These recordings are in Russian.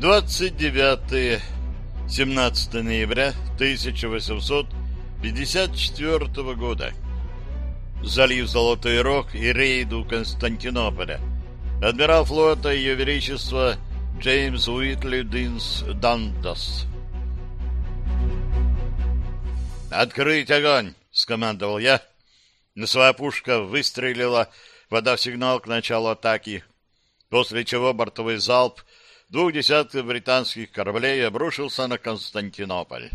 29-17 ноября 1854 года. Залив Золотой Рог и рейду Константинополя. Адмирал флота Ее Величество Джеймс Уитли Динс Дандас. «Открыть огонь!» — скомандовал я. Носовая пушка выстрелила, подав сигнал к началу атаки, после чего бортовой залп — двух десятков британских кораблей обрушился на Константинополь.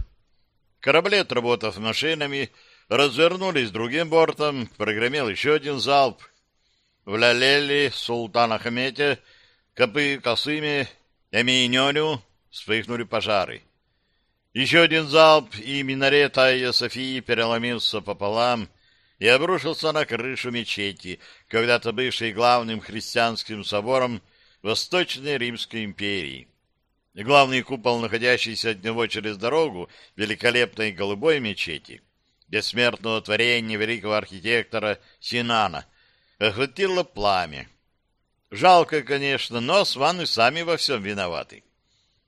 Корабли, отработав машинами, развернулись другим бортом, прогремел еще один залп. В Лялели, Султан Ахмете, Копы Касыме, Эминёню вспыхнули пожары. Еще один залп, и минарет Айя Софии переломился пополам и обрушился на крышу мечети, когда-то бывшей главным христианским собором Восточной Римской империи. Главный купол, находящийся от него через дорогу великолепной голубой мечети, бессмертного творения великого архитектора Синана, охватило пламя. Жалко, конечно, но османы сами во всем виноваты.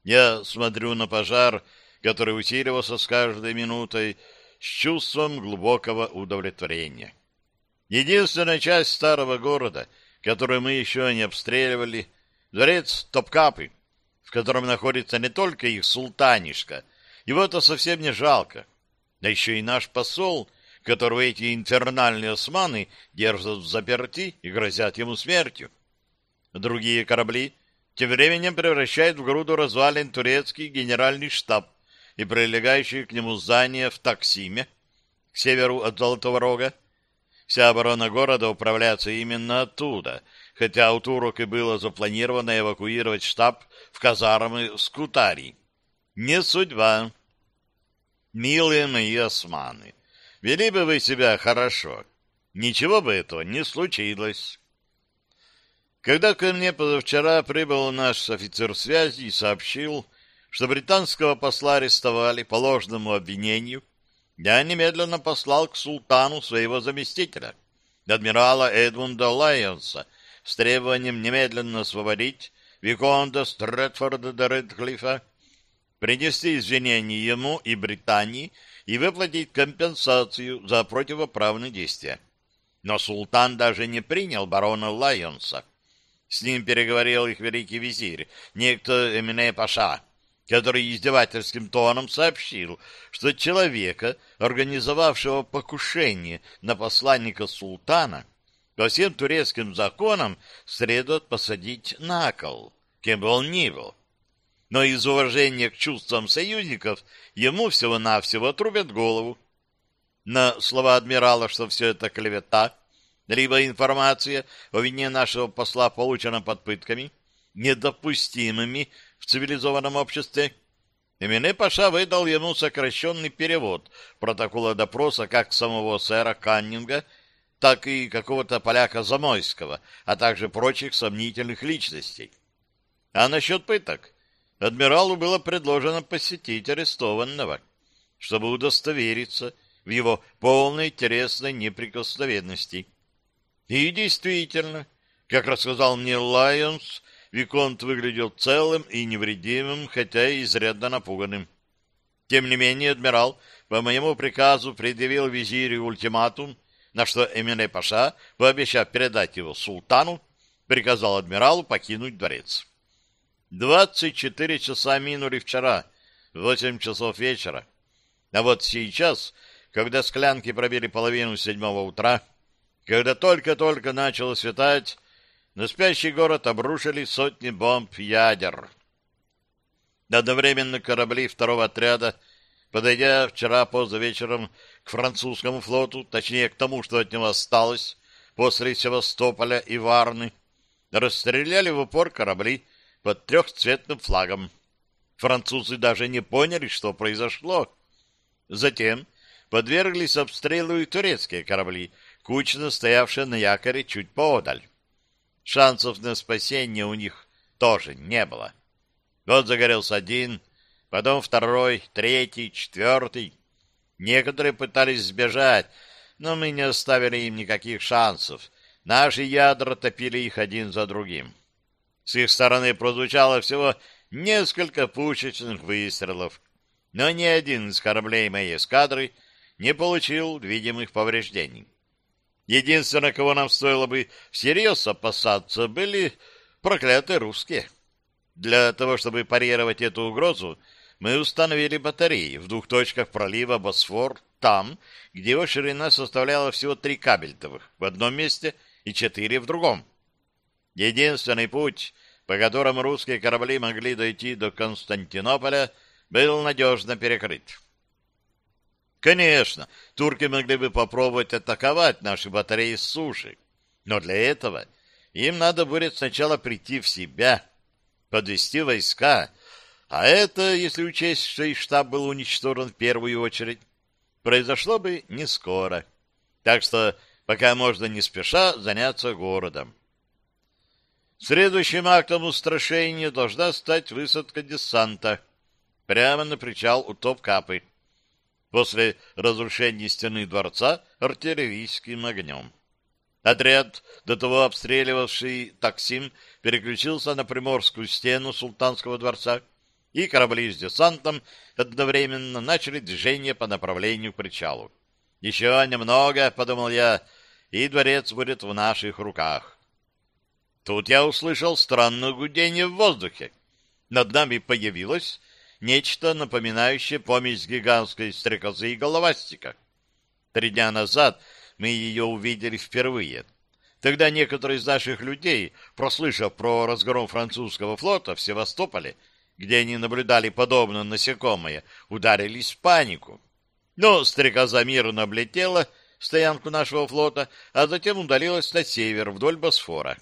Я смотрю на пожар, который усиливался с каждой минутой, с чувством глубокого удовлетворения. Единственная часть старого города, которую мы еще не обстреливали, Дворец Топкапы, в котором находится не только их султанишка, его-то совсем не жалко, да еще и наш посол, которого эти инфернальные османы держат в заперти и грозят ему смертью. Другие корабли тем временем превращают в груду развалин турецкий генеральный штаб и прилегающие к нему здания в Таксиме, к северу от Золотого Рога. Вся оборона города управляется именно оттуда, хотя у турок и было запланировано эвакуировать штаб в казармы Скутари. Не судьба. Милые мои османы, вели бы вы себя хорошо. Ничего бы этого не случилось. Когда ко мне позавчера прибыл наш офицер связи и сообщил, что британского посла арестовали по ложному обвинению, я немедленно послал к султану своего заместителя, адмирала Эдмунда Лайонса, с требованием немедленно освободить Виконта Стрэдфорда де Редклифа, принести извинения ему и Британии и выплатить компенсацию за противоправные действия. Но султан даже не принял барона Лайонса. С ним переговорил их великий визирь, некто Эмине Паша, который издевательским тоном сообщил, что человека, организовавшего покушение на посланника султана, по всем турецким законам следует посадить на кол, кем бы он ни был. Но из уважения к чувствам союзников ему всего-навсего отрубят голову. На слова адмирала, что все это клевета, либо информация о вине нашего посла получена под пытками, недопустимыми в цивилизованном обществе, Эмине Паша выдал ему сокращенный перевод протокола допроса как самого сэра Каннинга, так и какого-то поляка Замойского, а также прочих сомнительных личностей. А насчет пыток? Адмиралу было предложено посетить арестованного, чтобы удостовериться в его полной интересной неприкосновенности. И действительно, как рассказал мне Лайонс, Виконт выглядел целым и невредимым, хотя и изрядно напуганным. Тем не менее, адмирал по моему приказу предъявил визирю ультиматум на что Эмине Паша, пообещав передать его султану, приказал адмиралу покинуть дворец. Двадцать четыре часа минули вчера, восемь часов вечера. А вот сейчас, когда склянки пробили половину седьмого утра, когда только-только начало светать, на спящий город обрушили сотни бомб ядер. Одновременно корабли второго отряда, подойдя вчера поздно вечером к французскому флоту, точнее к тому, что от него осталось после Севастополя и Варны, расстреляли в упор корабли под трехцветным флагом. Французы даже не поняли, что произошло. Затем подверглись обстрелу и турецкие корабли, кучно стоявшие на якоре чуть поодаль. Шансов на спасение у них тоже не было. Вот загорелся один, потом второй, третий, четвертый. Некоторые пытались сбежать, но мы не оставили им никаких шансов. Наши ядра топили их один за другим. С их стороны прозвучало всего несколько пушечных выстрелов, но ни один из кораблей моей эскадры не получил видимых повреждений. Единственное, кого нам стоило бы всерьез опасаться, были проклятые русские. Для того, чтобы парировать эту угрозу, мы установили батареи в двух точках пролива Босфор, там, где его ширина составляла всего три кабельтовых в одном месте и четыре в другом. Единственный путь, по которому русские корабли могли дойти до Константинополя, был надежно перекрыт. Конечно, турки могли бы попробовать атаковать наши батареи с суши, но для этого им надо будет сначала прийти в себя, подвести войска, а это, если учесть, что их штаб был уничтожен в первую очередь, произошло бы не скоро. Так что пока можно не спеша заняться городом. Следующим актом устрашения должна стать высадка десанта прямо на причал у Топ-Капы после разрушения стены дворца артиллерийским огнем. Отряд, до того обстреливавший Таксим, переключился на приморскую стену султанского дворца, и корабли с десантом одновременно начали движение по направлению к причалу. «Еще немного», — подумал я, — «и дворец будет в наших руках». Тут я услышал странное гудение в воздухе. Над нами появилось нечто напоминающее помесь гигантской стрекозы и головастика. Три дня назад мы ее увидели впервые. Тогда некоторые из наших людей, прослышав про разгром французского флота в Севастополе, где они наблюдали подобное насекомое, ударились в панику. Но стрекоза мирно облетела стоянку нашего флота, а затем удалилась на север вдоль Босфора.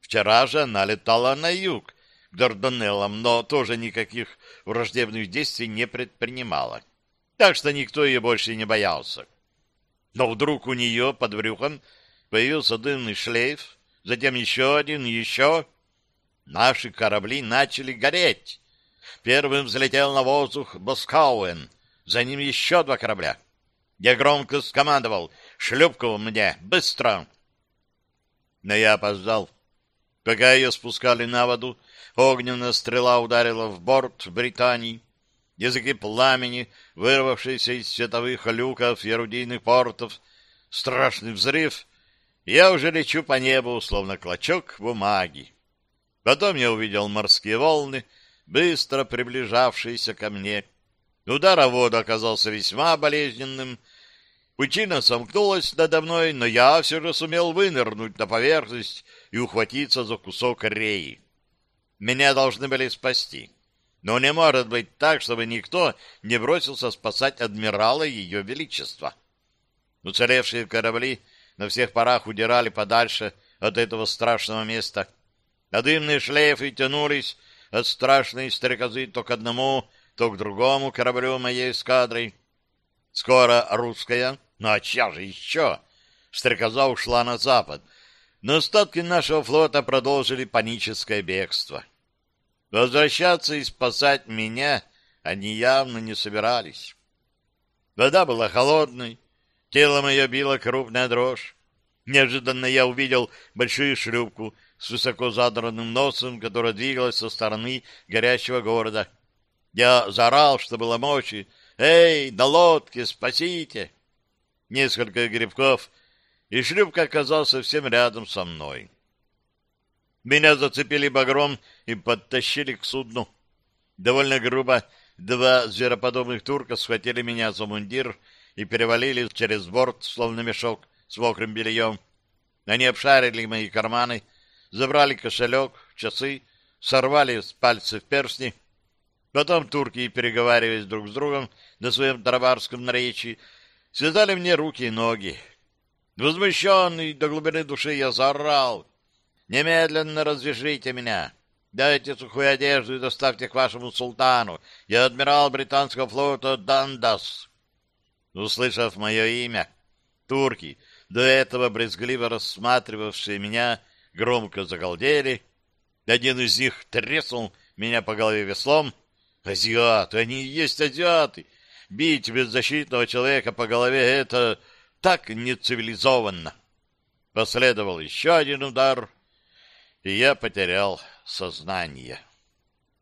Вчера же она летала на юг, Дарданеллам, но тоже никаких враждебных действий не предпринимала. Так что никто ее больше не боялся. Но вдруг у нее под брюхом появился дымный шлейф, затем еще один, еще. Наши корабли начали гореть. Первым взлетел на воздух Боскауэн, за ним еще два корабля. Я громко скомандовал «Шлюпку мне! Быстро!» Но я опоздал. Пока ее спускали на воду, Огненная стрела ударила в борт Британии. Языки пламени, вырвавшиеся из световых люков и орудийных портов, страшный взрыв. Я уже лечу по небу, словно клочок бумаги. Потом я увидел морские волны, быстро приближавшиеся ко мне. Удар о воду оказался весьма болезненным. Пучина сомкнулась надо мной, но я все же сумел вынырнуть на поверхность и ухватиться за кусок реи. Меня должны были спасти. Но не может быть так, чтобы никто не бросился спасать адмирала Ее Величества. Уцелевшие корабли на всех парах удирали подальше от этого страшного места, а дымные шлейфы тянулись от страшной стрекозы то к одному, то к другому кораблю моей эскадры. Скоро русская, ну а чья же еще? Стрекоза ушла на запад, но остатки нашего флота продолжили паническое бегство. Возвращаться и спасать меня они явно не собирались. Вода была холодной, тело мое било крупная дрожь. Неожиданно я увидел большую шлюпку с высоко задранным носом, которая двигалась со стороны горящего города. Я заорал, что было мочи. «Эй, на лодке, спасите!» Несколько грибков — и шлюпка оказался совсем рядом со мной. Меня зацепили багром и подтащили к судну. Довольно грубо два звероподобных турка схватили меня за мундир и перевалили через борт, словно мешок с мокрым бельем. Они обшарили мои карманы, забрали кошелек, часы, сорвали с пальцев перстни. Потом турки, переговариваясь друг с другом на своем тарабарском наречии, связали мне руки и ноги, Возмущенный до глубины души я заорал. «Немедленно развяжите меня! Дайте сухую одежду и доставьте к вашему султану. Я адмирал британского флота Дандас». Услышав мое имя, турки, до этого брезгливо рассматривавшие меня, громко загалдели. Один из них треснул меня по голове веслом. «Азиаты! Они и есть азиаты! Бить беззащитного человека по голове — это так нецивилизованно. Последовал еще один удар, и я потерял сознание.